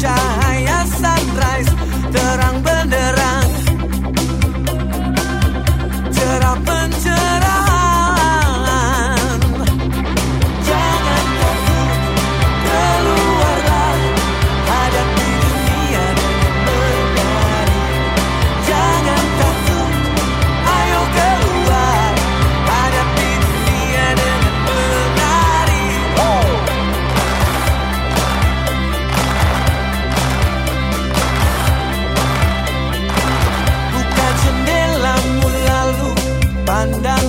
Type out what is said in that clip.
shine. panda